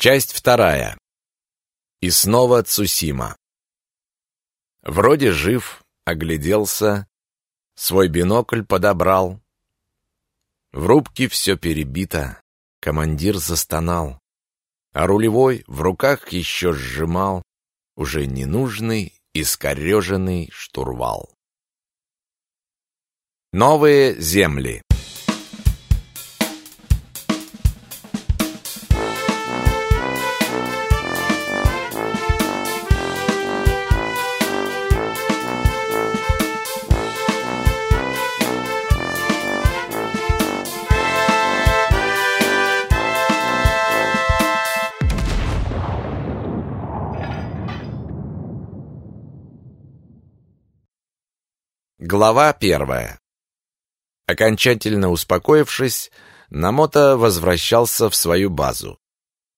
Часть вторая. И снова Цусима. Вроде жив, огляделся, свой бинокль подобрал. В рубке все перебито, командир застонал, а рулевой в руках еще сжимал уже ненужный, искореженный штурвал. Новые земли. Глава первая. Окончательно успокоившись, Намото возвращался в свою базу.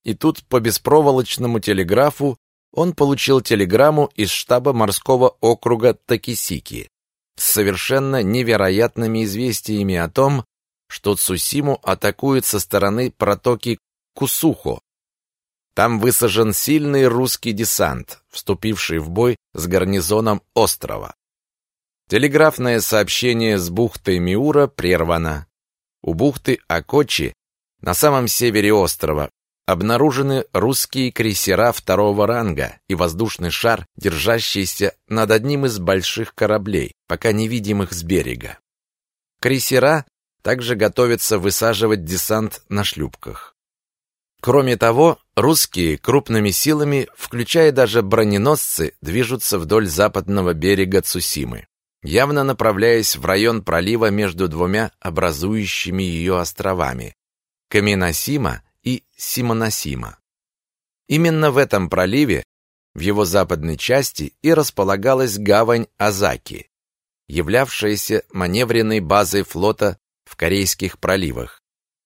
И тут по беспроволочному телеграфу он получил телеграмму из штаба морского округа Такисики с совершенно невероятными известиями о том, что Цусиму атакуют со стороны протоки Кусухо. Там высажен сильный русский десант, вступивший в бой с гарнизоном острова. Телеграфное сообщение с бухтой Миура прервано. У бухты Акочи, на самом севере острова, обнаружены русские крейсера второго ранга и воздушный шар, держащийся над одним из больших кораблей, пока невидимых с берега. Крейсера также готовятся высаживать десант на шлюпках. Кроме того, русские крупными силами, включая даже броненосцы, движутся вдоль западного берега Цусимы явно направляясь в район пролива между двумя образующими ее островами – Каминосима и Симоносима. Именно в этом проливе, в его западной части, и располагалась гавань Азаки, являвшаяся маневренной базой флота в Корейских проливах,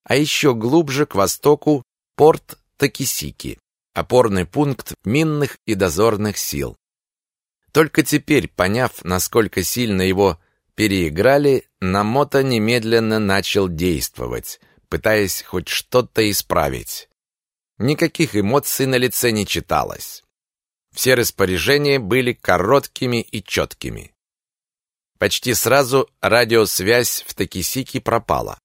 а еще глубже к востоку порт Такисики, опорный пункт минных и дозорных сил, только теперь, поняв, насколько сильно его переиграли, Намото немедленно начал действовать, пытаясь хоть что-то исправить. Никаких эмоций на лице не читалось. Все распоряжения были короткими и четкими. Почти сразу радиосвязь в Такисике пропала.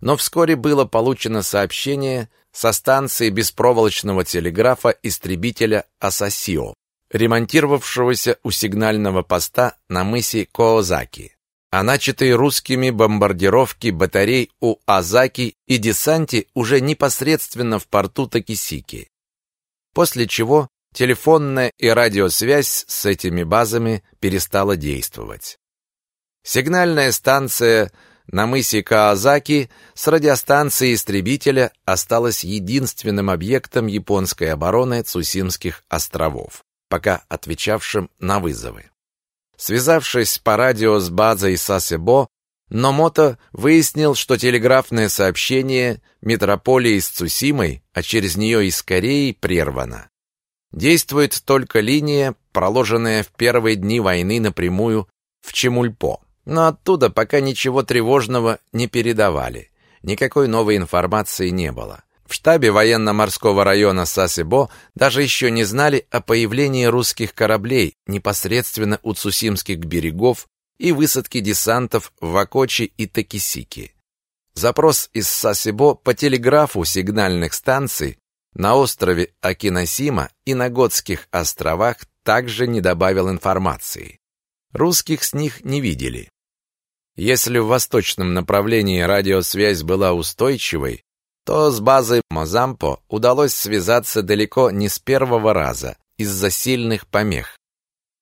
Но вскоре было получено сообщение со станции беспроволочного телеграфа истребителя Асасио ремонтировавшегося у сигнального поста на мысе Коозаки, а начатые русскими бомбардировки батарей у Азаки и десанте уже непосредственно в порту Такисики. После чего телефонная и радиосвязь с этими базами перестала действовать. Сигнальная станция на мысе Каозаки с радиостанцией истребителя осталась единственным объектом японской обороны Цусимских островов пока отвечавшим на вызовы. Связавшись по радио с базой Сасебо, Номото выяснил, что телеграфное сообщение метрополии с Цусимой, а через нее и с Кореей, прервано. Действует только линия, проложенная в первые дни войны напрямую в Чемульпо. Но оттуда пока ничего тревожного не передавали. Никакой новой информации не было. В штабе военно-морского района Сасебо даже еще не знали о появлении русских кораблей непосредственно у Цусимских берегов и высадке десантов в Акочи и Такисики. Запрос из Сасебо по телеграфу сигнальных станций на острове Акиносима и на Готских островах также не добавил информации. Русских с них не видели. Если в восточном направлении радиосвязь была устойчивой, то с базой Мозампо удалось связаться далеко не с первого раза из-за сильных помех.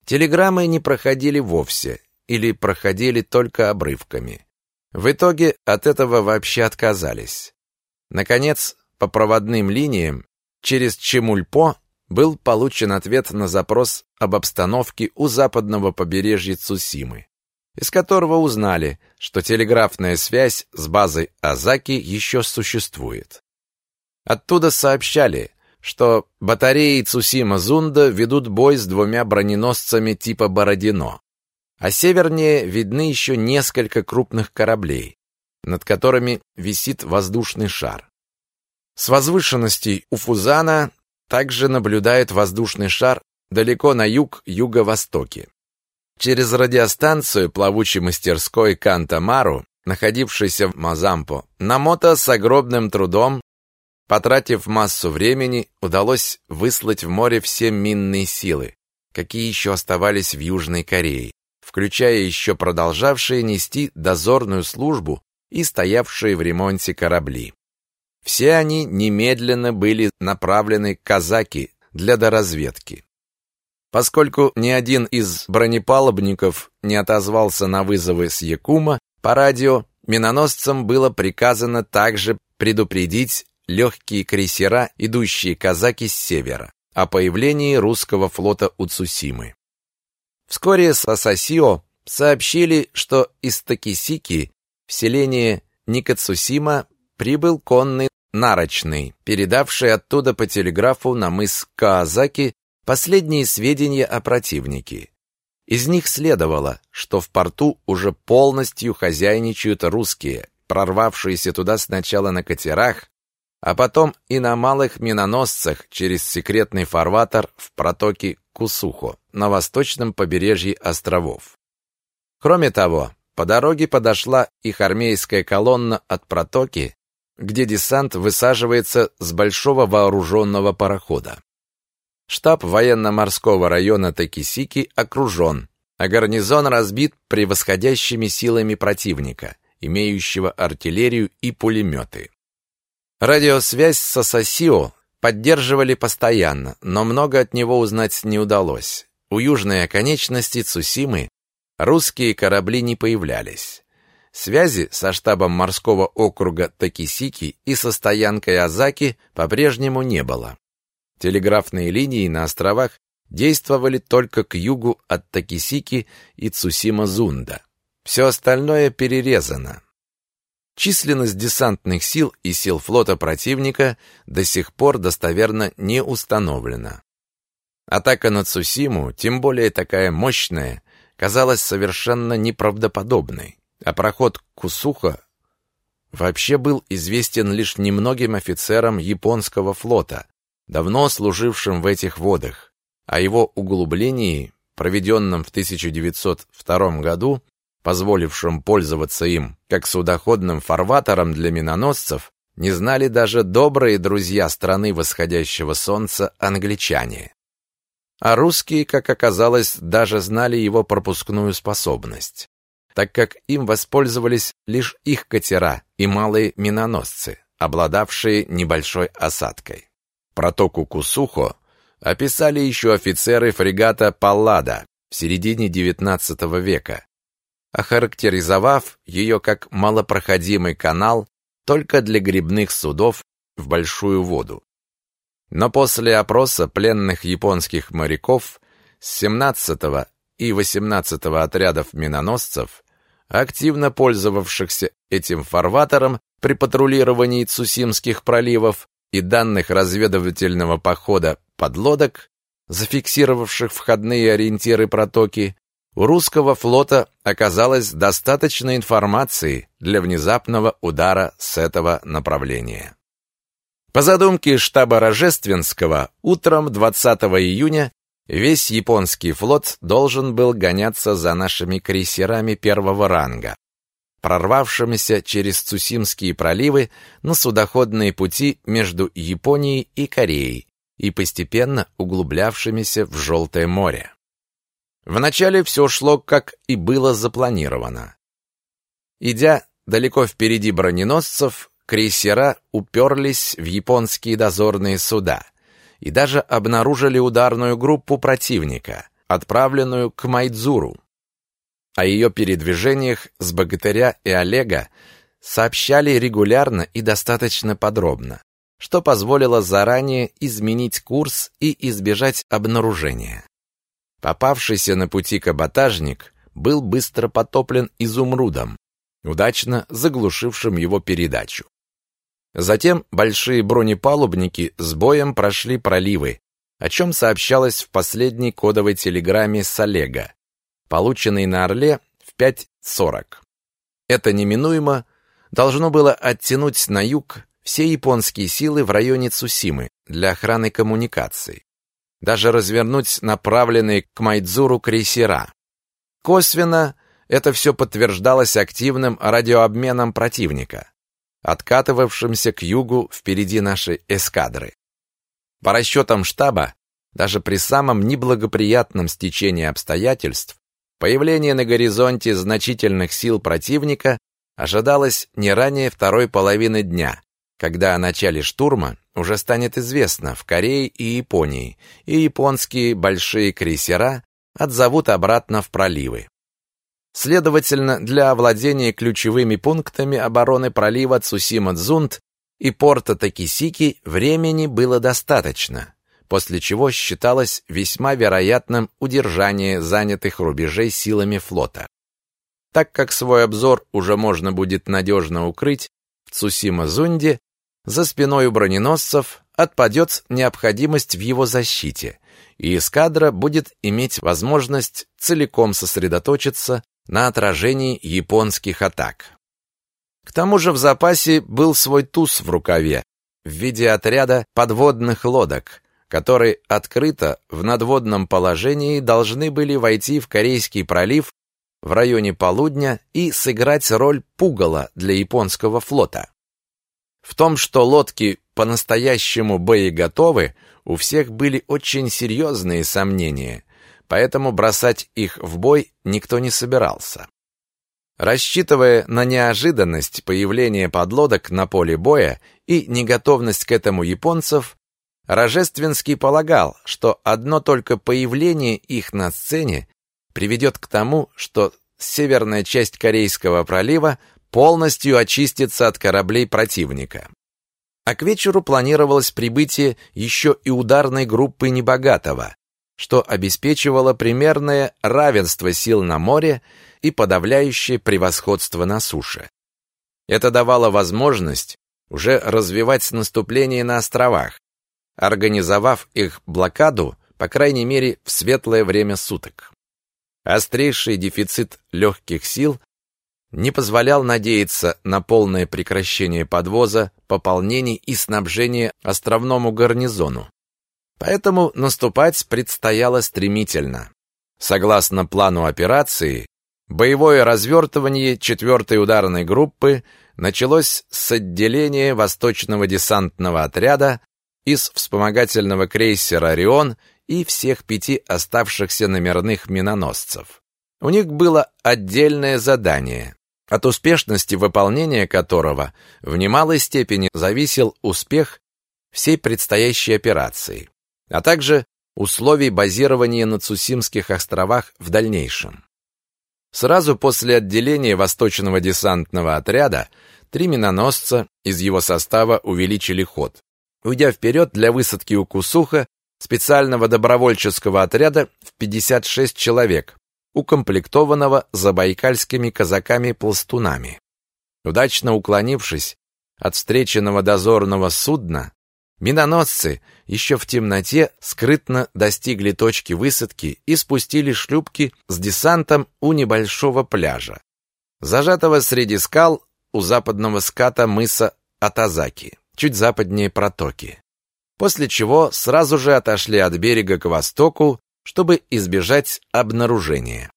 Телеграммы не проходили вовсе или проходили только обрывками. В итоге от этого вообще отказались. Наконец, по проводным линиям через Чемульпо был получен ответ на запрос об обстановке у западного побережья Цусимы из которого узнали, что телеграфная связь с базой Азаки еще существует. Оттуда сообщали, что батареи Цусима-Зунда ведут бой с двумя броненосцами типа Бородино, а севернее видны еще несколько крупных кораблей, над которыми висит воздушный шар. С возвышенностей у Фузана также наблюдают воздушный шар далеко на юг-юго-востоке. Через радиостанцию плавучей мастерской Кантамару, находившейся в Мазампо, Намото с огромным трудом, потратив массу времени, удалось выслать в море все минные силы, какие еще оставались в Южной Корее, включая еще продолжавшие нести дозорную службу и стоявшие в ремонте корабли. Все они немедленно были направлены казаки для доразведки. Поскольку ни один из бронепалубников не отозвался на вызовы с Якума по радио, миноносцам было приказано также предупредить легкие крейсера, идущие казаки с севера, о появлении русского флота у Цусимы. Вскоре с сообщили, что из Такисики в селение Никацусима прибыл конный Нарочный, передавший оттуда по телеграфу на мыс Каазаки последние сведения о противнике. Из них следовало, что в порту уже полностью хозяйничают русские, прорвавшиеся туда сначала на катерах, а потом и на малых миноносцах через секретный фарватер в протоке Кусухо на восточном побережье островов. Кроме того, по дороге подошла их армейская колонна от протоки где десант высаживается с большого вооруженного парохода. Штаб военно-морского района Такисики окружен, а гарнизон разбит превосходящими силами противника, имеющего артиллерию и пулеметы. Радиосвязь с Асасио поддерживали постоянно, но много от него узнать не удалось. У южной оконечности Цусимы русские корабли не появлялись. Связи со штабом морского округа Такисики и со стоянкой Азаки по-прежнему не было. Телеграфные линии на островах действовали только к югу от Такисики и Цусима-Зунда. Все остальное перерезано. Численность десантных сил и сил флота противника до сих пор достоверно не установлена. Атака на Цусиму, тем более такая мощная, казалась совершенно неправдоподобной а проход Кусуха вообще был известен лишь немногим офицерам японского флота, давно служившим в этих водах. О его углублении, проведенном в 1902 году, позволившем пользоваться им как судоходным фарватером для миноносцев, не знали даже добрые друзья страны восходящего солнца англичане. А русские, как оказалось, даже знали его пропускную способность так как им воспользовались лишь их катера и малые миноносцы, обладавшие небольшой осадкой. Протоку Кусухо описали еще офицеры фрегата Паллада в середине XIX века, охарактеризовав ее как малопроходимый канал только для грибных судов в большую воду. Но после опроса пленных японских моряков с 17 и 18 отрядов миноносцев активно пользовавшихся этим фарватером при патрулировании Цусимских проливов и данных разведывательного похода подлодок, зафиксировавших входные ориентиры протоки, у русского флота оказалось достаточно информации для внезапного удара с этого направления. По задумке штаба Рожественского, утром 20 июня Весь японский флот должен был гоняться за нашими крейсерами первого ранга, прорвавшимися через Цусимские проливы на судоходные пути между Японией и Кореей и постепенно углублявшимися в Желтое море. Вначале все шло, как и было запланировано. Идя далеко впереди броненосцев, крейсера уперлись в японские дозорные суда – и даже обнаружили ударную группу противника, отправленную к Майдзуру. О ее передвижениях с Богатыря и Олега сообщали регулярно и достаточно подробно, что позволило заранее изменить курс и избежать обнаружения. Попавшийся на пути каботажник был быстро потоплен изумрудом, удачно заглушившим его передачу. Затем большие бронепалубники с боем прошли проливы, о чем сообщалось в последней кодовой телеграмме с Олега, полученной на Орле в 5.40. Это неминуемо должно было оттянуть на юг все японские силы в районе Цусимы для охраны коммуникаций. Даже развернуть направленные к Майдзуру крейсера. Косвенно это все подтверждалось активным радиообменом противника, откатывавшимся к югу впереди нашей эскадры. По расчетам штаба, даже при самом неблагоприятном стечении обстоятельств, появление на горизонте значительных сил противника ожидалось не ранее второй половины дня, когда о начале штурма уже станет известно в Корее и Японии, и японские большие крейсера отзовут обратно в проливы. Следовательно, для овладения ключевыми пунктами обороны пролива Цусима-Дзунт и порта Такисики времени было достаточно, после чего считалось весьма вероятным удержание занятых рубежей силами флота. Так как свой обзор уже можно будет надежно укрыть, в Цусима-Зунде за спиной у броненосцев отпадет необходимость в его защите, и эскадра будет иметь возможность целиком сосредоточиться на отражении японских атак. К тому же в запасе был свой туз в рукаве в виде отряда подводных лодок, которые открыто в надводном положении должны были войти в Корейский пролив в районе полудня и сыграть роль пугала для японского флота. В том, что лодки по-настоящему боеготовы, у всех были очень серьезные сомнения, поэтому бросать их в бой никто не собирался. Рассчитывая на неожиданность появления подлодок на поле боя и неготовность к этому японцев, Рожественский полагал, что одно только появление их на сцене приведет к тому, что северная часть Корейского пролива полностью очистится от кораблей противника. А к вечеру планировалось прибытие еще и ударной группы Небогатого, что обеспечивало примерное равенство сил на море и подавляющее превосходство на суше. Это давало возможность уже развивать наступление на островах, организовав их блокаду, по крайней мере, в светлое время суток. Острейший дефицит легких сил не позволял надеяться на полное прекращение подвоза, пополнений и снабжения островному гарнизону. Поэтому наступать предстояло стремительно. Согласно плану операции, боевое развертывание 4-й ударной группы началось с отделения Восточного десантного отряда из вспомогательного крейсера «Орион» и всех пяти оставшихся номерных миноносцев. У них было отдельное задание, от успешности выполнения которого в немалой степени зависел успех всей предстоящей операции, а также условий базирования на Цусимских островах в дальнейшем. Сразу после отделения Восточного десантного отряда три миноносца из его состава увеличили ход, уйдя вперед для высадки у Кусуха специального добровольческого отряда в 56 человек, укомплектованного забайкальскими казаками-пластунами. Удачно уклонившись от встреченного дозорного судна, миноносцы еще в темноте скрытно достигли точки высадки и спустили шлюпки с десантом у небольшого пляжа, зажатого среди скал у западного ската мыса Атазаки чуть западнее протоки. После чего сразу же отошли от берега к востоку, чтобы избежать обнаружения.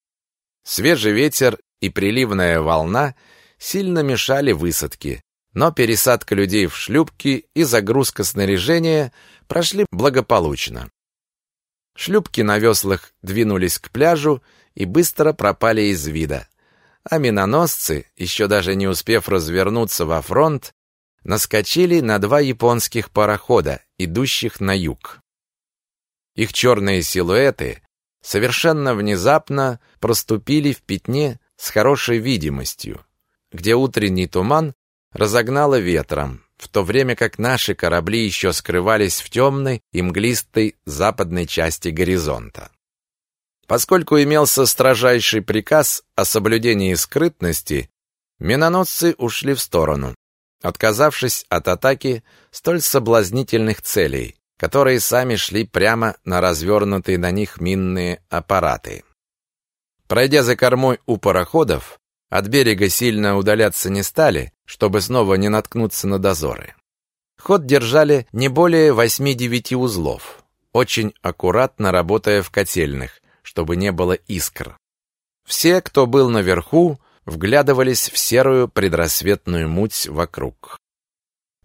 Свежий ветер и приливная волна сильно мешали высадке, но пересадка людей в шлюпки и загрузка снаряжения прошли благополучно. Шлюпки на веслах двинулись к пляжу и быстро пропали из вида, а миноносцы, еще даже не успев развернуться во фронт, наскочили на два японских парохода, идущих на юг. Их черные силуэты совершенно внезапно проступили в пятне с хорошей видимостью, где утренний туман разогнало ветром, в то время как наши корабли еще скрывались в темной и мглистой западной части горизонта. Поскольку имелся строжайший приказ о соблюдении скрытности, миноносцы ушли в сторону, отказавшись от атаки столь соблазнительных целей, которые сами шли прямо на развернутые на них минные аппараты. Пройдя за кормой у пароходов, от берега сильно удаляться не стали, чтобы снова не наткнуться на дозоры. Ход держали не более 8-9 узлов, очень аккуратно работая в котельных, чтобы не было искр. Все, кто был наверху, вглядывались в серую предрассветную муть вокруг.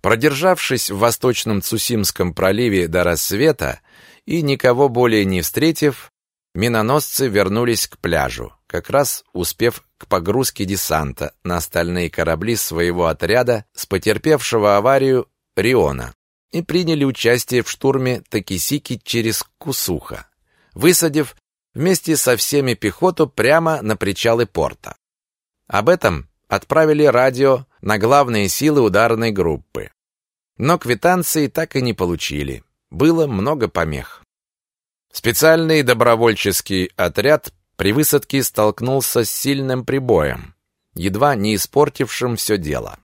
Продержавшись в восточном Цусимском проливе до рассвета и никого более не встретив, миноносцы вернулись к пляжу, как раз успев к погрузке десанта на остальные корабли своего отряда с потерпевшего аварию Риона и приняли участие в штурме Такисики через Кусуха, высадив вместе со всеми пехоту прямо на причалы порта. Об этом отправили радио на главные силы ударной группы. Но квитанции так и не получили. Было много помех. Специальный добровольческий отряд при высадке столкнулся с сильным прибоем, едва не испортившим все дело.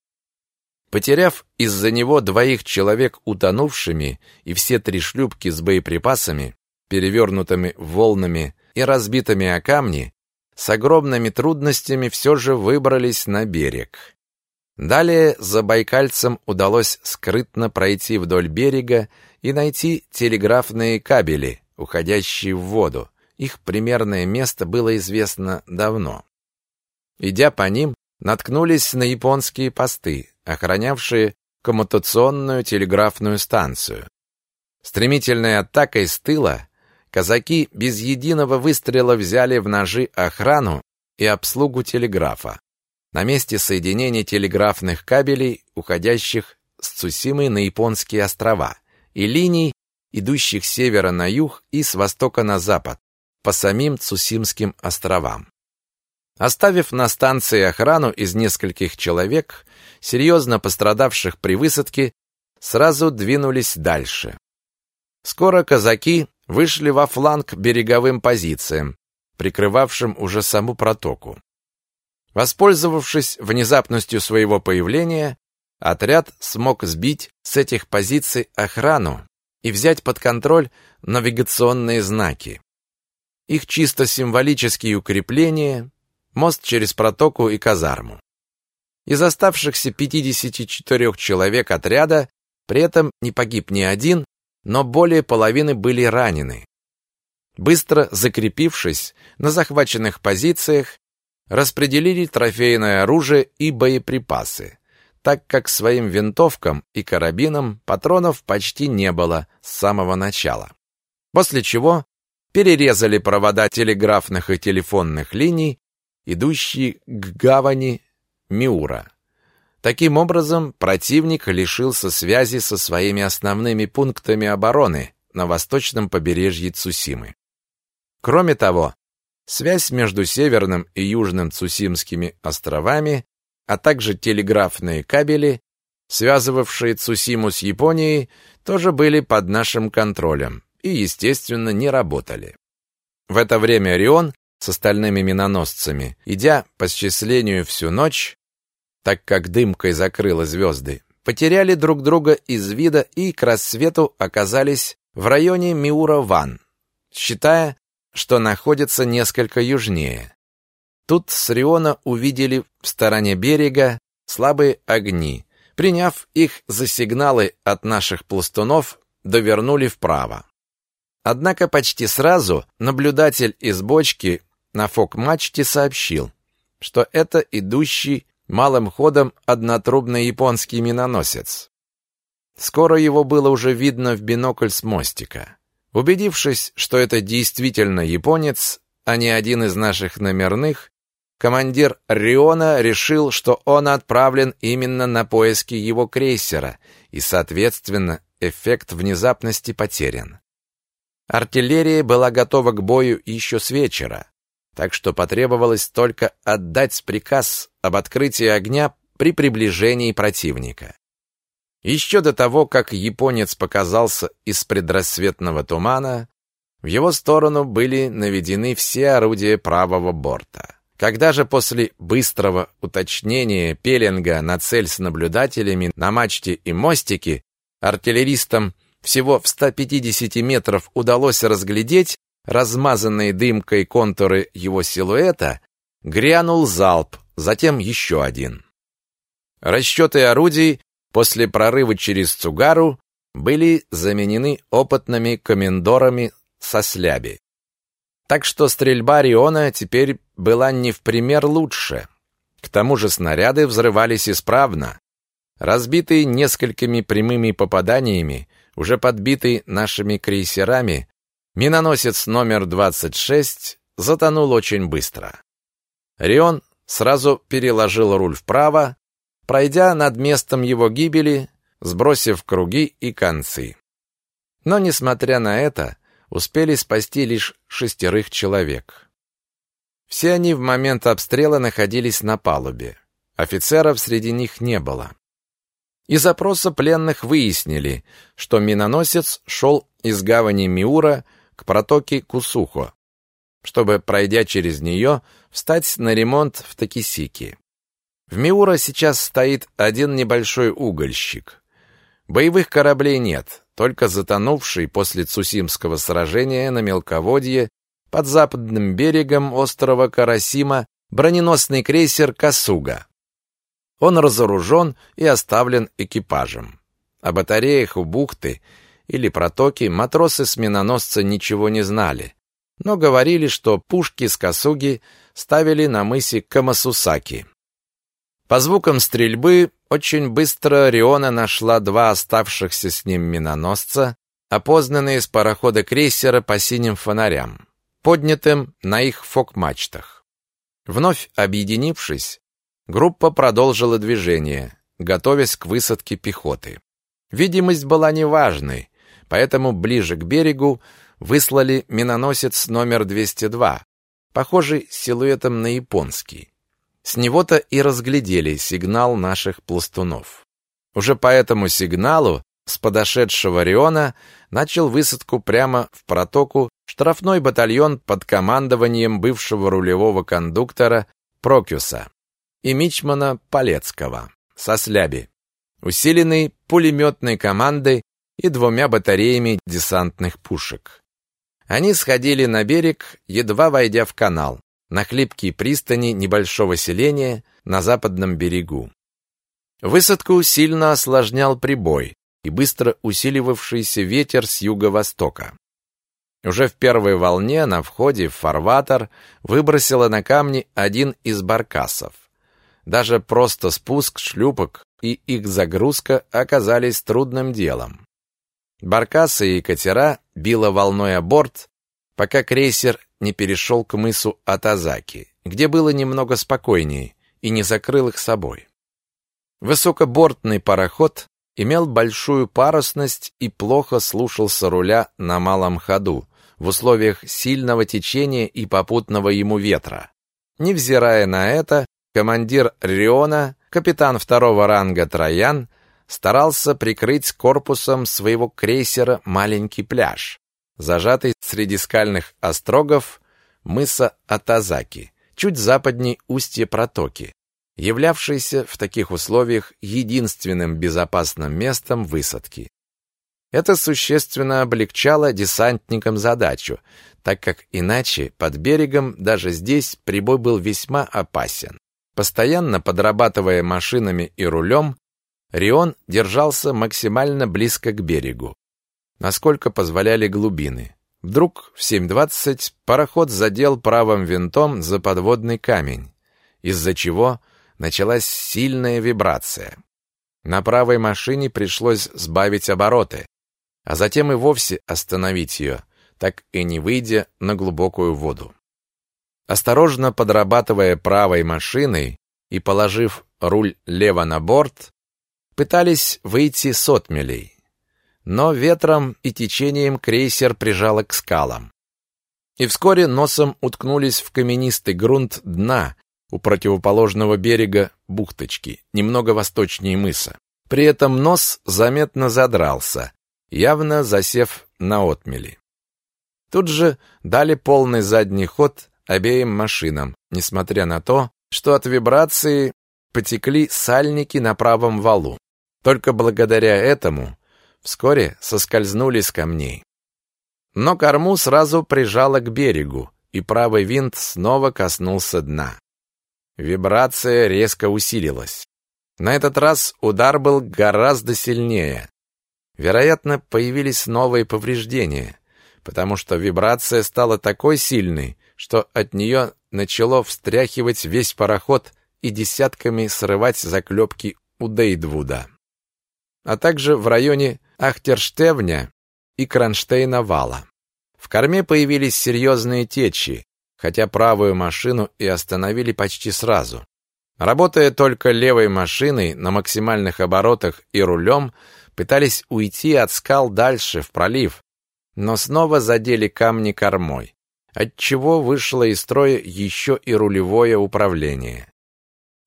Потеряв из-за него двоих человек утонувшими и все три шлюпки с боеприпасами, перевернутыми волнами и разбитыми о камни, с огромными трудностями все же выбрались на берег. Далее за байкальцам удалось скрытно пройти вдоль берега и найти телеграфные кабели, уходящие в воду. Их примерное место было известно давно. Идя по ним, наткнулись на японские посты, охранявшие коммутационную телеграфную станцию. Стремительной атакой с тыла казаки без единого выстрела взяли в ножи охрану и обслугу телеграфа. На месте соединения телеграфных кабелей, уходящих с Цусимы на японские острова, и линий, идущих с севера на юг и с востока на запад, по самим Цусимским островам. Оставив на станции охрану из нескольких человек, серьезно пострадавших при высадке, сразу двинулись дальше. Скоро казаки вышли во фланг береговым позициям, прикрывавшим уже саму протоку. Воспользовавшись внезапностью своего появления, отряд смог сбить с этих позиций охрану и взять под контроль навигационные знаки. Их чисто символические укрепления, мост через протоку и казарму. Из оставшихся 54 человек отряда при этом не погиб ни один, но более половины были ранены. Быстро закрепившись на захваченных позициях, распределили трофейное оружие и боеприпасы, так как своим винтовкам и карабинам патронов почти не было с самого начала. После чего перерезали провода телеграфных и телефонных линий, идущие к гавани Миура. Таким образом, противник лишился связи со своими основными пунктами обороны на восточном побережье Цусимы. Кроме того, связь между северным и южным Цусимскими островами, а также телеграфные кабели, связывавшие Цусиму с Японией, тоже были под нашим контролем и, естественно, не работали. В это время Орион с остальными миноносцами, идя по счислению всю ночь, так как дымкой закрыло звезды, потеряли друг друга из вида и к рассвету оказались в районе Миура-Ван, считая, что находится несколько южнее. Тут с Риона увидели в стороне берега слабые огни. Приняв их за сигналы от наших пластунов, довернули вправо. Однако почти сразу наблюдатель из бочки на фок-мачте сообщил, что это идущий малым ходом однотрубный японский миноносец. Скоро его было уже видно в бинокль с мостика. Убедившись, что это действительно японец, а не один из наших номерных, командир Риона решил, что он отправлен именно на поиски его крейсера, и, соответственно, эффект внезапности потерян. Артиллерия была готова к бою еще с вечера, так что потребовалось только отдать приказ об открытии огня при приближении противника. Еще до того, как японец показался из предрассветного тумана, в его сторону были наведены все орудия правого борта. Когда же после быстрого уточнения пеленга на цель с наблюдателями на мачте и мостике артиллеристам всего в 150 метров удалось разглядеть размазанные дымкой контуры его силуэта, грянул залп, затем еще один. Расчеты орудий после прорыва через Цугару были заменены опытными комендорами со сляби. Так что стрельба Риона теперь была не в пример лучше. К тому же снаряды взрывались исправно. Разбитый несколькими прямыми попаданиями, уже подбитый нашими крейсерами, миноносец номер 26 затонул очень быстро. Рион сразу переложил руль вправо, пройдя над местом его гибели, сбросив круги и концы. Но, несмотря на это, успели спасти лишь шестерых человек. Все они в момент обстрела находились на палубе. Офицеров среди них не было. Из опроса пленных выяснили, что миноносец шел из гавани Миура к протоке Кусухо, чтобы, пройдя через нее, встать на ремонт в Такисики. В Миура сейчас стоит один небольшой угольщик. Боевых кораблей нет, только затонувший после Цусимского сражения на мелководье под западным берегом острова Карасима броненосный крейсер «Касуга». Он разоружен и оставлен экипажем. О батареях у бухты или протоки матросы с миноносца ничего не знали, но говорили, что пушки с Касуги ставили на мысе Камасусаки. По звукам стрельбы очень быстро Риона нашла два оставшихся с ним миноносца, опознанные с парохода крейсера по синим фонарям, поднятым на их фок-мачтах. Вновь объединившись, группа продолжила движение, готовясь к высадке пехоты. Видимость была неважной, поэтому ближе к берегу выслали миноносец номер 202, похожий силуэтом на японский. С него-то и разглядели сигнал наших пластунов. Уже по этому сигналу с подошедшего Риона начал высадку прямо в протоку штрафной батальон под командованием бывшего рулевого кондуктора Прокюса и мичмана Полецкого со сляби, усиленный пулеметной командой и двумя батареями десантных пушек. Они сходили на берег, едва войдя в канал, на хлипкие пристани небольшого селения на западном берегу. Высадку сильно осложнял прибой и быстро усиливавшийся ветер с юго-востока. Уже в первой волне на входе в фарватер выбросило на камни один из баркасов. Даже просто спуск шлюпок и их загрузка оказались трудным делом. Баркасы и катера било волной о борт, пока крейсер не перешел к мысу Атазаки, где было немного спокойнее, и не закрыл их собой. Высокобортный пароход имел большую парусность и плохо слушался руля на малом ходу в условиях сильного течения и попутного ему ветра. Невзирая на это, командир Риона, капитан второго ранга Троян, старался прикрыть корпусом своего крейсера маленький пляж, зажатый среди скальных острогов мыса Атазаки, чуть западней устья протоки, являвшийся в таких условиях единственным безопасным местом высадки. Это существенно облегчало десантникам задачу, так как иначе под берегом даже здесь прибой был весьма опасен. Постоянно подрабатывая машинами и рулем, Рион держался максимально близко к берегу, насколько позволяли глубины. Вдруг в 7.20 пароход задел правым винтом за подводный камень, из-за чего началась сильная вибрация. На правой машине пришлось сбавить обороты, а затем и вовсе остановить ее, так и не выйдя на глубокую воду. Осторожно подрабатывая правой машиной и положив руль лево на борт, пытались выйти с отмелей но ветром и течением крейсер прижало к скалам. И вскоре носом уткнулись в каменистый грунт дна у противоположного берега бухточки, немного восточнее мыса. При этом нос заметно задрался, явно засев на отмели. Тут же дали полный задний ход обеим машинам, несмотря на то, что от вибрации потекли сальники на правом валу. Только благодаря этому вскоре соскользнули с камней. Но корму сразу прижало к берегу, и правый винт снова коснулся дна. Вибрация резко усилилась. На этот раз удар был гораздо сильнее. Вероятно, появились новые повреждения, потому что вибрация стала такой сильной, что от нее начало встряхивать весь пароход и десятками срывать заклепки у Дейдвуда. А также в районе Ахтерштевня и Кронштейна-Вала. В корме появились серьезные течи, хотя правую машину и остановили почти сразу. Работая только левой машиной на максимальных оборотах и рулем, пытались уйти от скал дальше, в пролив, но снова задели камни кормой, отчего вышло из строя еще и рулевое управление.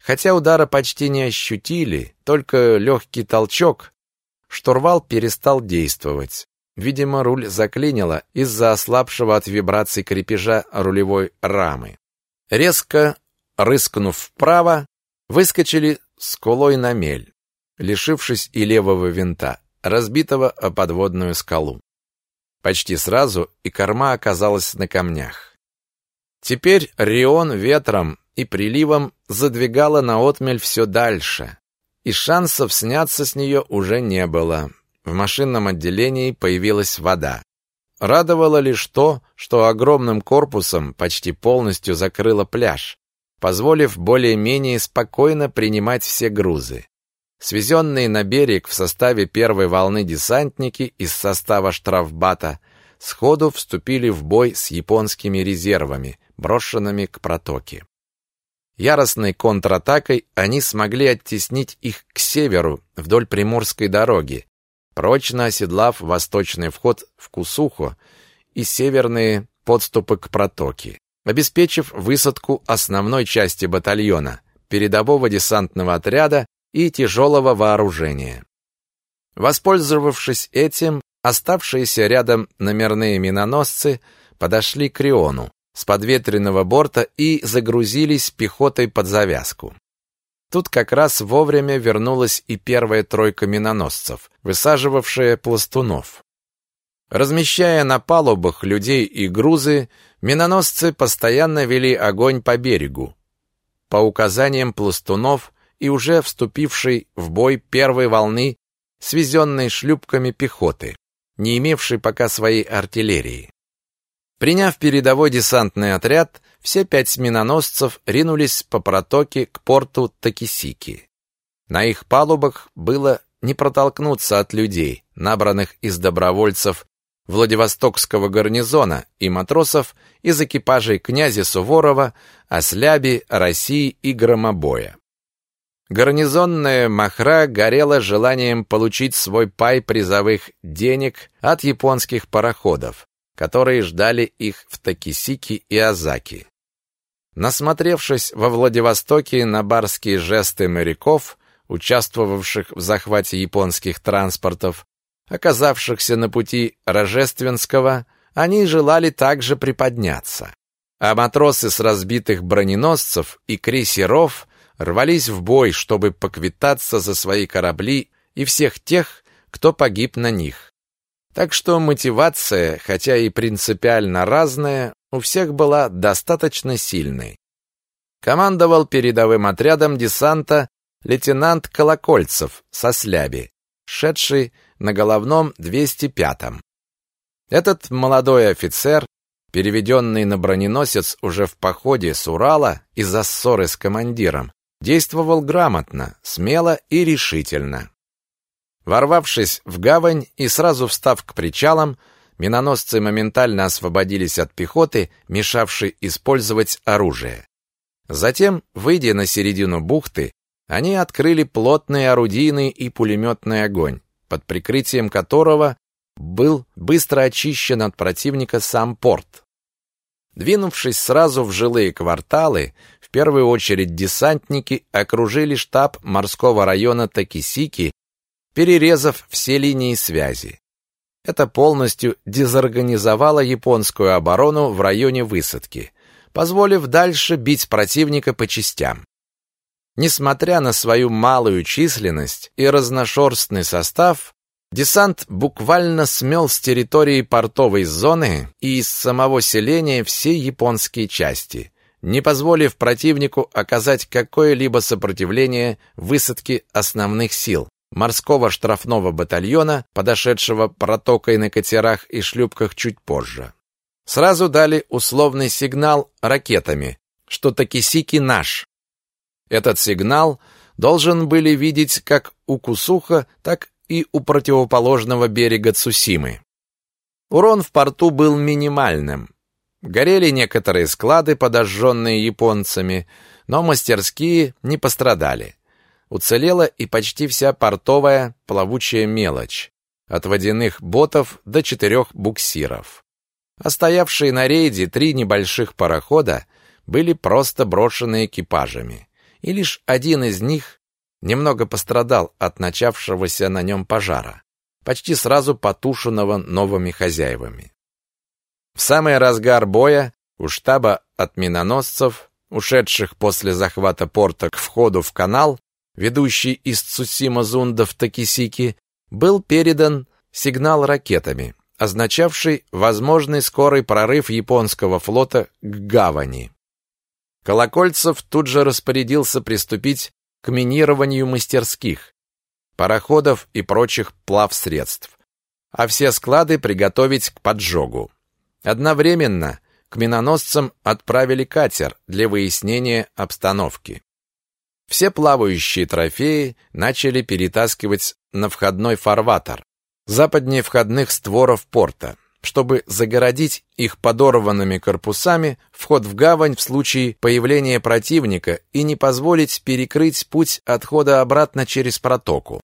Хотя удара почти не ощутили, только легкий толчок, штурвал перестал действовать. Видимо, руль заклинило из-за ослабшего от вибраций крепежа рулевой рамы. Резко рыскнув вправо, выскочили с колой на мель, лишившись и левого винта, разбитого о подводную скалу. Почти сразу и корма оказалась на камнях. Теперь Рион ветром и приливом задвигала на отмель все дальше, и шансов сняться с нее уже не было. В машинном отделении появилась вода. Радовало лишь то, что огромным корпусом почти полностью закрыла пляж, позволив более-менее спокойно принимать все грузы. Свезенные на берег в составе первой волны десантники из состава штрафбата сходу вступили в бой с японскими резервами, брошенными к протоке. Яростной контратакой они смогли оттеснить их к северу вдоль Приморской дороги, прочно оседлав восточный вход в Кусухо и северные подступы к протоке обеспечив высадку основной части батальона, передового десантного отряда и тяжелого вооружения. Воспользовавшись этим, оставшиеся рядом номерные миноносцы подошли к Риону с подветренного борта и загрузились пехотой под завязку. Тут как раз вовремя вернулась и первая тройка миноносцев, высаживавшая пластунов. Размещая на палубах людей и грузы, миноносцы постоянно вели огонь по берегу. По указаниям пластунов и уже вступившей в бой первой волны, свезенной шлюпками пехоты, не имевшей пока своей артиллерии. Приняв передовой десантный отряд, все пять миноносцев ринулись по протоке к порту Такисики. На их палубах было не протолкнуться от людей, набранных из добровольцев Владивостокского гарнизона и матросов из экипажей князя Суворова, Осляби, России и Громобоя. Гарнизонная махра горела желанием получить свой пай призовых денег от японских пароходов, которые ждали их в Такисики и Азаки. Насмотревшись во Владивостоке на барские жесты моряков, участвовавших в захвате японских транспортов, оказавшихся на пути Рожественского, они желали также приподняться. А матросы с разбитых броненосцев и крейсеров рвались в бой, чтобы поквитаться за свои корабли и всех тех, кто погиб на них. Так что мотивация, хотя и принципиально разная, у всех была достаточно сильной. Командовал передовым отрядом десанта лейтенант Колокольцев со Сляби, шедший на головном 205-м. Этот молодой офицер, переведенный на броненосец уже в походе с Урала из-за ссоры с командиром, действовал грамотно, смело и решительно. Ворвавшись в гавань и сразу встав к причалам, миноносцы моментально освободились от пехоты, мешавшей использовать оружие. Затем, выйдя на середину бухты, они открыли плотный орудийный и пулеметный огонь, под прикрытием которого был быстро очищен от противника сам порт. Двинувшись сразу в жилые кварталы, в первую очередь десантники окружили штаб морского района Такисики, перерезав все линии связи. Это полностью дезорганизовало японскую оборону в районе высадки, позволив дальше бить противника по частям. Несмотря на свою малую численность и разношерстный состав, десант буквально смел с территории портовой зоны и из самого селения все японские части, не позволив противнику оказать какое-либо сопротивление высадке основных сил морского штрафного батальона, подошедшего протокой на катерах и шлюпках чуть позже. Сразу дали условный сигнал ракетами, что Такисики наш. Этот сигнал должен были видеть как у Кусуха, так и у противоположного берега Цусимы. Урон в порту был минимальным. Горели некоторые склады, подожженные японцами, но мастерские не пострадали. Уцелела и почти вся портовая плавучая мелочь, от водяных ботов до четырех буксиров. Остоявшие на рейде три небольших парохода были просто брошены экипажами, и лишь один из них немного пострадал от начавшегося на нем пожара, почти сразу потушенного новыми хозяевами. В самый разгар боя у штаба от миноносцев, ушедших после захвата порта к входу в канал, ведущий из Цусима-Зунда в Такисики, был передан сигнал ракетами, означавший возможный скорый прорыв японского флота к гавани. Колокольцев тут же распорядился приступить к минированию мастерских, пароходов и прочих плавсредств, а все склады приготовить к поджогу. Одновременно к миноносцам отправили катер для выяснения обстановки. Все плавающие трофеи начали перетаскивать на входной фарватер, западнее входных створов порта, чтобы загородить их подорванными корпусами вход в гавань в случае появления противника и не позволить перекрыть путь отхода обратно через протоку.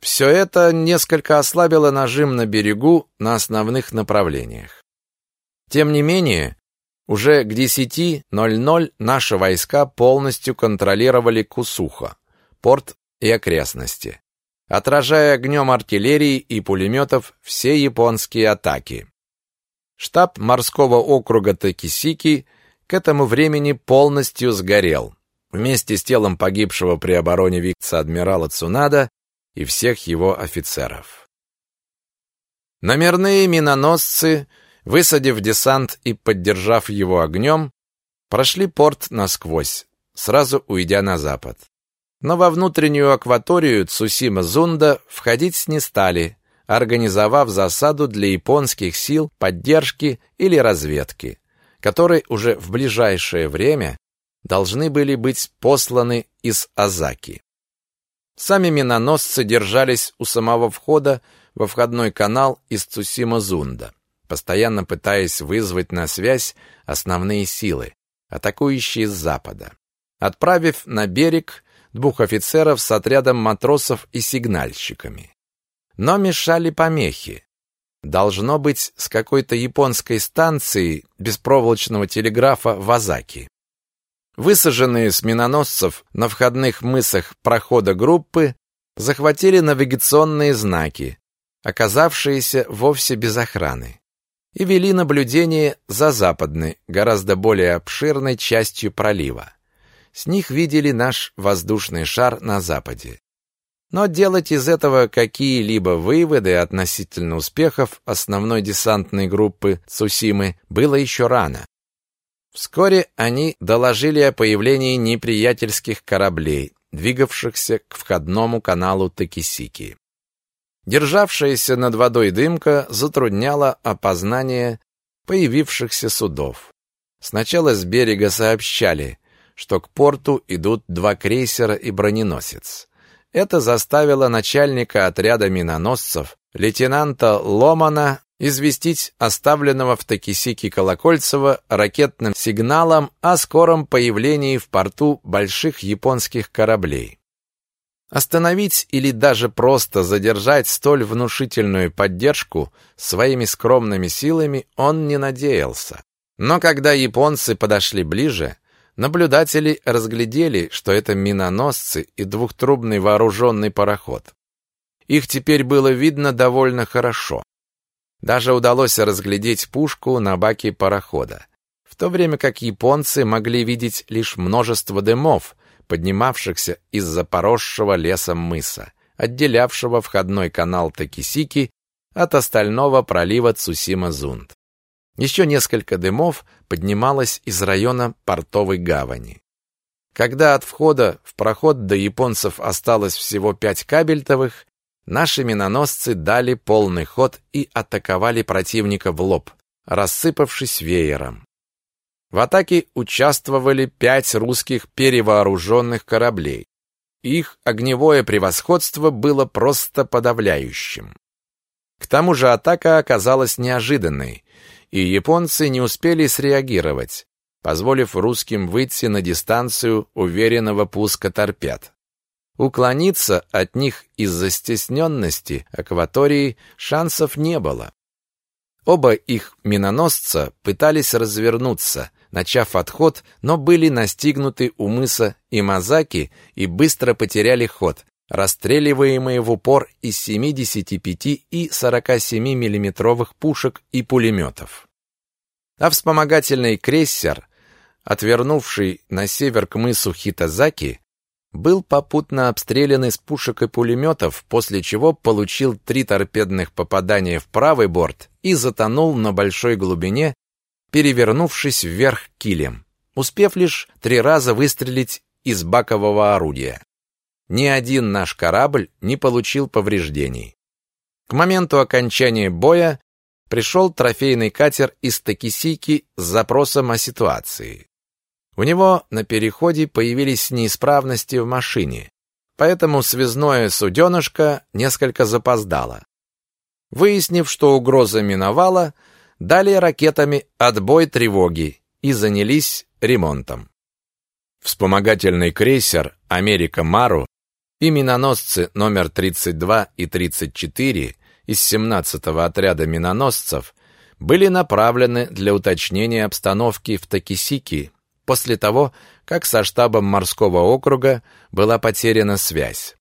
Все это несколько ослабило нажим на берегу на основных направлениях. Тем не менее, уже к 10.00 наши войска полностью контролировали Кусухо, порт и окрестности, отражая огнем артиллерии и пулеметов все японские атаки. Штаб морского округа Такисики к этому времени полностью сгорел, вместе с телом погибшего при обороне вице-адмирала Цунада и всех его офицеров. Номерные миноносцы Высадив десант и поддержав его огнем, прошли порт насквозь, сразу уйдя на запад. Но во внутреннюю акваторию Цусима-Зунда входить не стали, организовав засаду для японских сил поддержки или разведки, которые уже в ближайшее время должны были быть посланы из Азаки. Сами миноносцы держались у самого входа во входной канал из Цусима-Зунда постоянно пытаясь вызвать на связь основные силы, атакующие с запада. Отправив на берег двух офицеров с отрядом матросов и сигнальщиками. Но мешали помехи. Должно быть с какой-то японской станции беспроволочного телеграфа в Азаки. Высаженные с миноносцев на входных мысах прохода группы захватили навигационные знаки, оказавшиеся вовсе без охраны и вели наблюдение за западной, гораздо более обширной частью пролива. С них видели наш воздушный шар на западе. Но делать из этого какие-либо выводы относительно успехов основной десантной группы Цусимы было еще рано. Вскоре они доложили о появлении неприятельских кораблей, двигавшихся к входному каналу Такисики. Державшаяся над водой дымка затрудняла опознание появившихся судов. Сначала с берега сообщали, что к порту идут два крейсера и броненосец. Это заставило начальника отряда миноносцев, лейтенанта Ломана, известить оставленного в Такисике Колокольцева ракетным сигналом о скором появлении в порту больших японских кораблей. Остановить или даже просто задержать столь внушительную поддержку своими скромными силами он не надеялся. Но когда японцы подошли ближе, наблюдатели разглядели, что это миноносцы и двухтрубный вооруженный пароход. Их теперь было видно довольно хорошо. Даже удалось разглядеть пушку на баке парохода, в то время как японцы могли видеть лишь множество дымов, поднимавшихся из-за поросшего лесом мыса, отделявшего входной канал Такисики от остального пролива Цусима-Зунд. Еще несколько дымов поднималось из района портовой гавани. Когда от входа в проход до японцев осталось всего пять кабельтовых, наши миноносцы дали полный ход и атаковали противника в лоб, рассыпавшись веером. В атаке участвовали пять русских перевооруженных кораблей. Их огневое превосходство было просто подавляющим. К тому же атака оказалась неожиданной, и японцы не успели среагировать, позволив русским выйти на дистанцию уверенного пуска торпед. Уклониться от них из-за стесненности акватории шансов не было. Оба их миноносца пытались развернуться, начав отход, но были настигнуты у мыса Имазаки и быстро потеряли ход, расстреливаемые в упор из 75 и 47 миллиметровых пушек и пулеметов. А вспомогательный крейсер, отвернувший на север к мысу Хитазаки, был попутно обстрелян из пушек и пулеметов, после чего получил три торпедных попадания в правый борт и затонул на большой глубине, перевернувшись вверх килем, успев лишь три раза выстрелить из бакового орудия. Ни один наш корабль не получил повреждений. К моменту окончания боя пришел трофейный катер из Токисики с запросом о ситуации. У него на переходе появились неисправности в машине, поэтому связное суденышко несколько запоздало. Выяснив, что угроза миновала, дали ракетами отбой тревоги и занялись ремонтом. Вспомогательный крейсер «Америка Мару» и миноносцы номер 32 и 34 из 17-го отряда миноносцев были направлены для уточнения обстановки в Токисики после того, как со штабом морского округа была потеряна связь.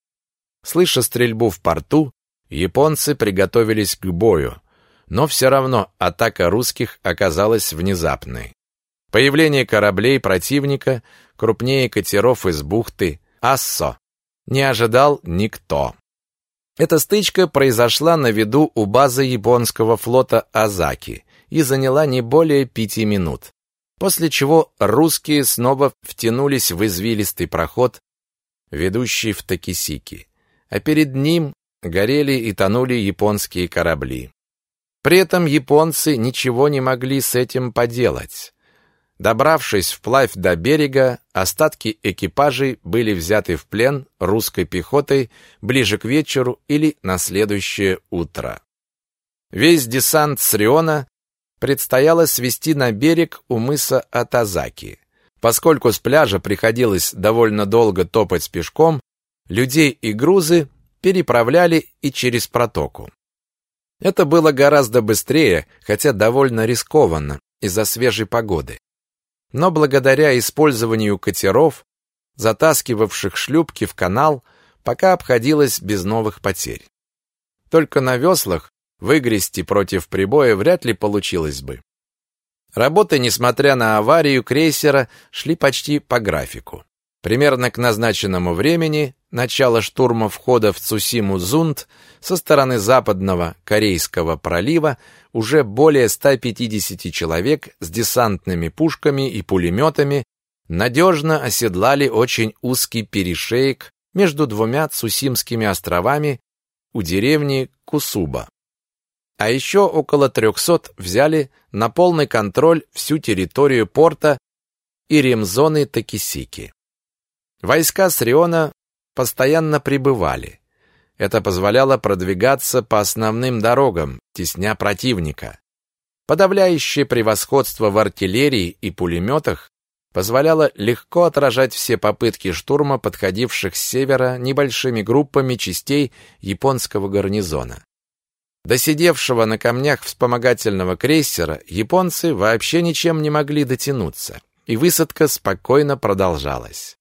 Слыша стрельбу в порту, японцы приготовились к бою, но все равно атака русских оказалась внезапной. Появление кораблей противника крупнее катеров из бухты Ассо не ожидал никто. Эта стычка произошла на виду у базы японского флота Азаки и заняла не более пяти минут, после чего русские снова втянулись в извилистый проход, ведущий в Токисики, а перед ним горели и тонули японские корабли. При этом японцы ничего не могли с этим поделать. Добравшись вплавь до берега, остатки экипажей были взяты в плен русской пехотой ближе к вечеру или на следующее утро. Весь десант с Риона предстояло свести на берег у мыса Атазаки. Поскольку с пляжа приходилось довольно долго топать пешком, людей и грузы переправляли и через протоку. Это было гораздо быстрее, хотя довольно рискованно из-за свежей погоды но благодаря использованию катеров, затаскивавших шлюпки в канал, пока обходилось без новых потерь. Только на веслах выгрести против прибоя вряд ли получилось бы. Работы, несмотря на аварию крейсера, шли почти по графику. Примерно к назначенному времени начало штурма входа в Цусиму-Зунд со стороны западного Корейского пролива уже более 150 человек с десантными пушками и пулеметами надежно оседлали очень узкий перешеек между двумя Цусимскими островами у деревни Кусуба. А еще около 300 взяли на полный контроль всю территорию порта и ремзоны Такисики. Войска с Риона постоянно прибывали. Это позволяло продвигаться по основным дорогам, тесня противника. Подавляющее превосходство в артиллерии и пулеметах позволяло легко отражать все попытки штурма подходивших с севера небольшими группами частей японского гарнизона. До сидевшего на камнях вспомогательного крейсера японцы вообще ничем не могли дотянуться, и высадка спокойно продолжалась.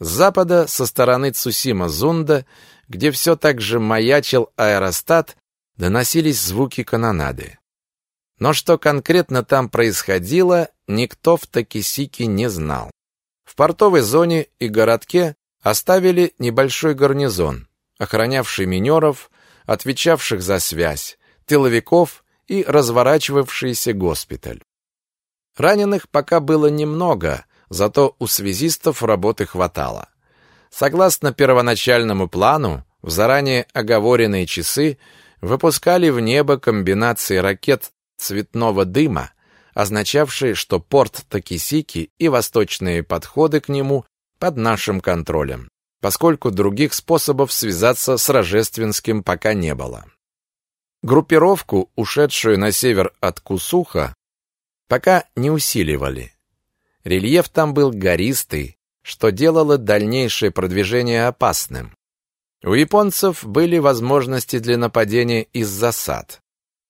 С запада, со стороны Цусима-Зунда, где все так же маячил аэростат, доносились звуки канонады. Но что конкретно там происходило, никто в Такисике не знал. В портовой зоне и городке оставили небольшой гарнизон, охранявший минеров, отвечавших за связь, тыловиков и разворачивавшийся госпиталь. Раненых пока было немного, зато у связистов работы хватало. Согласно первоначальному плану, в заранее оговоренные часы выпускали в небо комбинации ракет цветного дыма, означавшие, что порт Такисики и восточные подходы к нему под нашим контролем, поскольку других способов связаться с Рожественским пока не было. Группировку, ушедшую на север от Кусуха, пока не усиливали. Рельеф там был гористый, что делало дальнейшее продвижение опасным. У японцев были возможности для нападения из засад.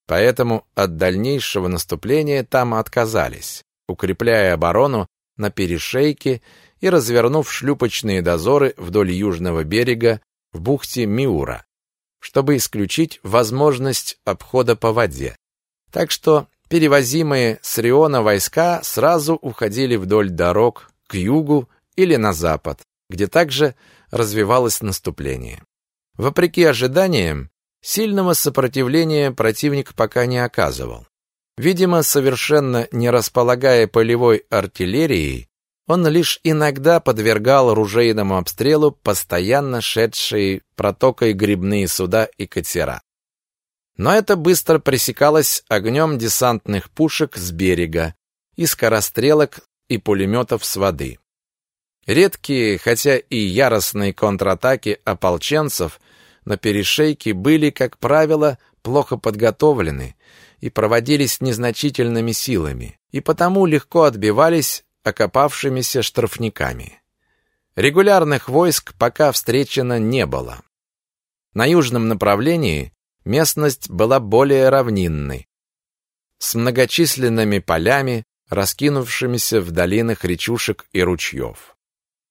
Поэтому от дальнейшего наступления там отказались, укрепляя оборону на перешейке и развернув шлюпочные дозоры вдоль южного берега в бухте Миура, чтобы исключить возможность обхода по воде. Так что перевозимые с Риона войска сразу уходили вдоль дорог к югу или на запад, где также развивалось наступление. Вопреки ожиданиям, сильного сопротивления противник пока не оказывал. Видимо, совершенно не располагая полевой артиллерией, он лишь иногда подвергал оружейному обстрелу постоянно шедшие протокой грибные суда и катера. Но это быстро пресекалось огнем десантных пушек с берега и скорострелок и пулеметов с воды. Редкие, хотя и яростные контратаки ополченцев на перешейке были, как правило, плохо подготовлены и проводились незначительными силами, и потому легко отбивались окопавшимися штрафниками. Регулярных войск пока встречено не было. На южном направлении местность была более равнинной, с многочисленными полями, раскинувшимися в долинах речушек и ручьев.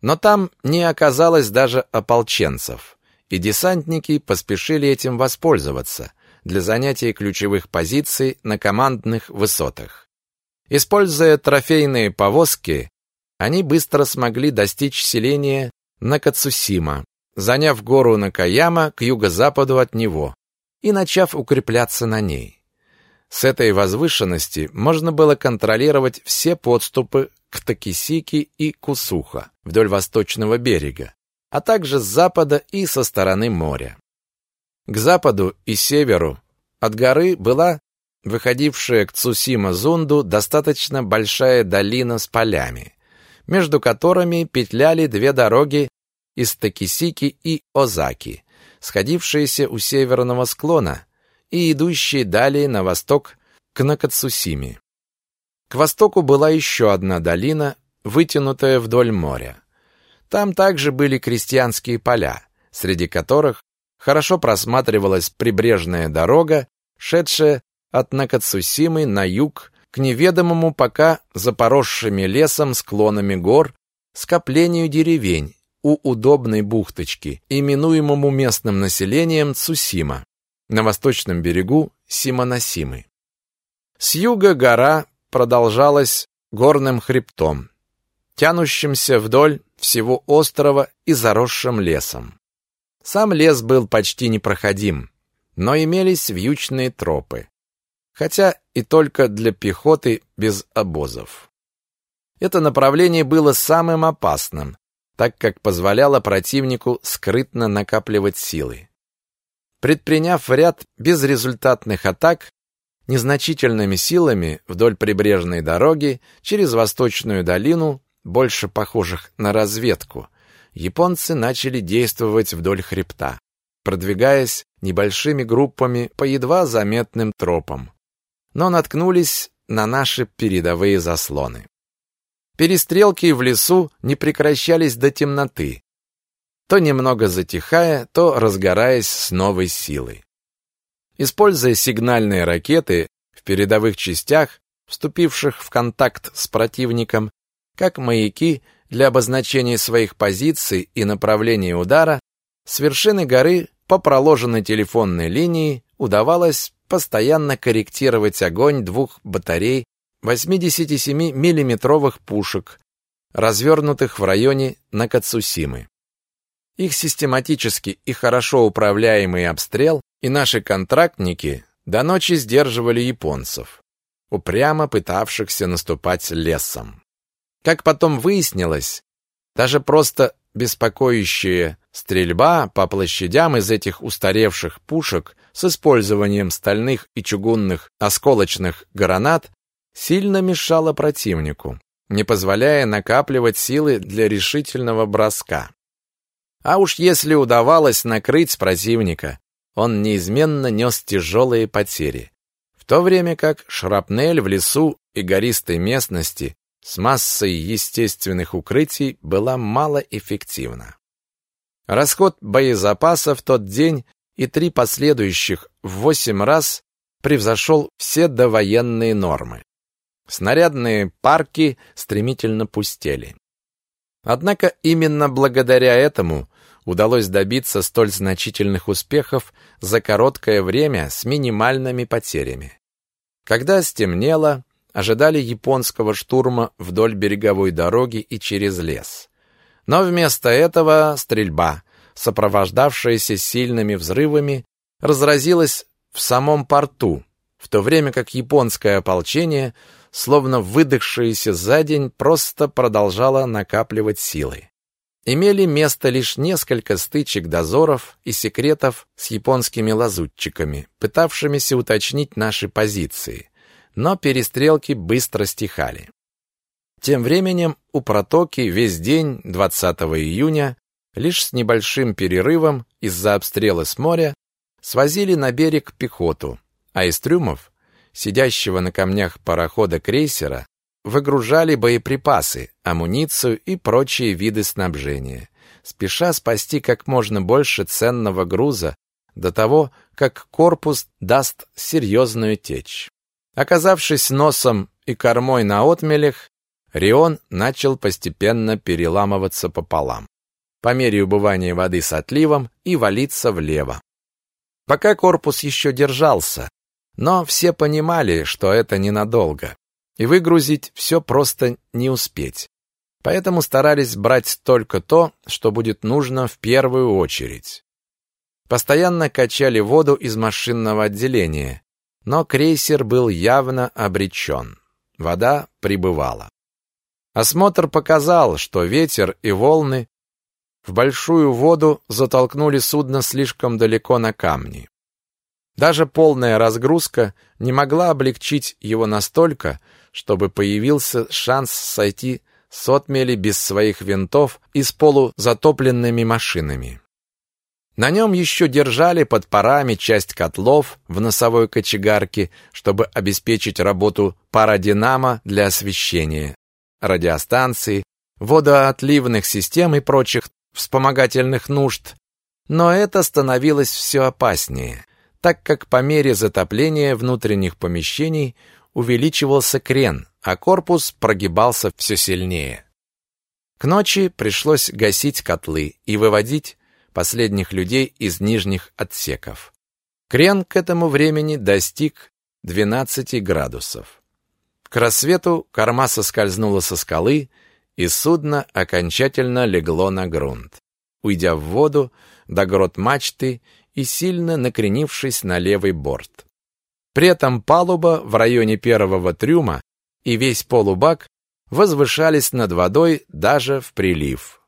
Но там не оказалось даже ополченцев, и десантники поспешили этим воспользоваться для занятия ключевых позиций на командных высотах. Используя трофейные повозки, они быстро смогли достичь селения Накацусима, заняв гору Накаяма к юго-западу от него и начав укрепляться на ней. С этой возвышенности можно было контролировать все подступы к Такисики и Кусуха вдоль восточного берега, а также с запада и со стороны моря. К западу и северу от горы была выходившая к Цусима-Зунду достаточно большая долина с полями, между которыми петляли две дороги из Такисики и Озаки, сходившиеся у северного склона и идущие далее на восток к Накацусиме. К востоку была еще одна долина, вытянутая вдоль моря. Там также были крестьянские поля, среди которых хорошо просматривалась прибрежная дорога, шедшая от Накацусимы на юг к неведомому пока запоросшими лесом склонами гор скоплению деревень у удобной бухточки, именуемому местным населением Цусима, на восточном берегу Симоносимы. С юга гора продолжалась горным хребтом, тянущимся вдоль всего острова и заросшим лесом. Сам лес был почти непроходим, но имелись вьючные тропы, хотя и только для пехоты без обозов. Это направление было самым опасным, так как позволяло противнику скрытно накапливать силы. Предприняв ряд безрезультатных атак, незначительными силами вдоль прибрежной дороги через Восточную долину, больше похожих на разведку, японцы начали действовать вдоль хребта, продвигаясь небольшими группами по едва заметным тропам, но наткнулись на наши передовые заслоны. Перестрелки в лесу не прекращались до темноты, то немного затихая, то разгораясь с новой силой. Используя сигнальные ракеты в передовых частях, вступивших в контакт с противником, как маяки для обозначения своих позиций и направления удара, с вершины горы по проложенной телефонной линии удавалось постоянно корректировать огонь двух батарей 87 миллиметровых пушек, развернутых в районе Накацусимы. Их систематический и хорошо управляемый обстрел и наши контрактники До ночи сдерживали японцев, упрямо пытавшихся наступать лесом. Как потом выяснилось, даже просто беспокоящая стрельба по площадям из этих устаревших пушек с использованием стальных и чугунных осколочных гранат сильно мешала противнику, не позволяя накапливать силы для решительного броска. А уж если удавалось накрыть противника, он неизменно нес тяжелые потери, в то время как шрапнель в лесу и гористой местности с массой естественных укрытий была малоэффективна. Расход боезапаса в тот день и три последующих в восемь раз превзошел все довоенные нормы. Снарядные парки стремительно пустели. Однако именно благодаря этому удалось добиться столь значительных успехов за короткое время с минимальными потерями. Когда стемнело, ожидали японского штурма вдоль береговой дороги и через лес. Но вместо этого стрельба, сопровождавшаяся сильными взрывами, разразилась в самом порту, в то время как японское ополчение, словно выдохшееся за день, просто продолжало накапливать силы. Имели место лишь несколько стычек дозоров и секретов с японскими лазутчиками, пытавшимися уточнить наши позиции, но перестрелки быстро стихали. Тем временем у протоки весь день 20 июня, лишь с небольшим перерывом из-за обстрела с моря, свозили на берег пехоту, а из трюмов, сидящего на камнях парохода-крейсера, выгружали боеприпасы, амуницию и прочие виды снабжения, спеша спасти как можно больше ценного груза до того, как корпус даст серьезную течь. Оказавшись носом и кормой на отмелях, Рион начал постепенно переламываться пополам, по мере убывания воды с отливом и валиться влево. Пока корпус еще держался, но все понимали, что это ненадолго, и выгрузить все просто не успеть. Поэтому старались брать только то, что будет нужно в первую очередь. Постоянно качали воду из машинного отделения, но крейсер был явно обречен. Вода прибывала. Осмотр показал, что ветер и волны в большую воду затолкнули судно слишком далеко на камни. Даже полная разгрузка не могла облегчить его настолько, чтобы появился шанс сойти с отмели без своих винтов и с полузатопленными машинами. На нем еще держали под парами часть котлов в носовой кочегарке, чтобы обеспечить работу пародинамо для освещения, радиостанции, водоотливных систем и прочих вспомогательных нужд. Но это становилось все опаснее, так как по мере затопления внутренних помещений увеличивался крен, а корпус прогибался все сильнее. К ночи пришлось гасить котлы и выводить последних людей из нижних отсеков. Крен к этому времени достиг 12 градусов. К рассвету корма соскользнула со скалы, и судно окончательно легло на грунт, уйдя в воду до грот мачты и сильно накренившись на левый борт. При этом палуба в районе первого трюма и весь полубак возвышались над водой даже в прилив.